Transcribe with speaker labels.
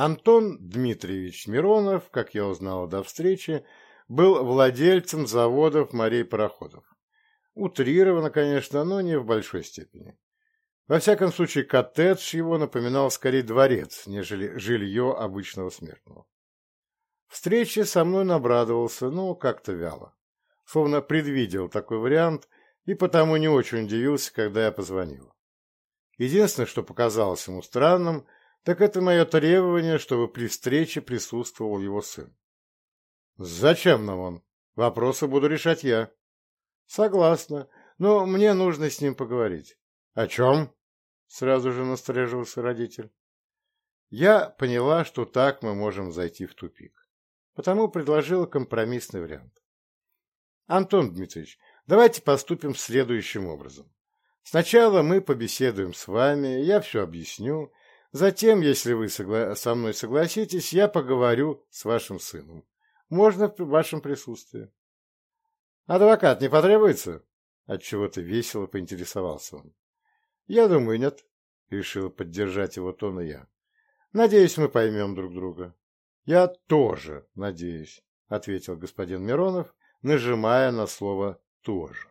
Speaker 1: Антон Дмитриевич Миронов, как я узнал до встречи, был владельцем заводов морей-пароходов. Утрировано, конечно, но не в большой степени. Во всяком случае, коттедж его напоминал скорее дворец, нежели жилье обычного смертного. Встречи со мной он обрадовался, но как-то вяло. Словно предвидел такой вариант и потому не очень удивился, когда я позвонил. Единственное, что показалось ему странным – так это мое требование, чтобы при встрече присутствовал его сын. «Зачем нам он? Вопросы буду решать я». «Согласна, но мне нужно с ним поговорить». «О чем?» — сразу же насторожился родитель. Я поняла, что так мы можем зайти в тупик, потому предложила компромиссный Затем, если вы согла со мной согласитесь, я поговорю с вашим сыном. Можно в вашем присутствии. Адвокат не потребуется? Отчего-то весело поинтересовался он. Я думаю, нет. решил поддержать его тон и я. Надеюсь, мы поймем друг друга. Я тоже надеюсь, ответил господин Миронов, нажимая на слово «тоже».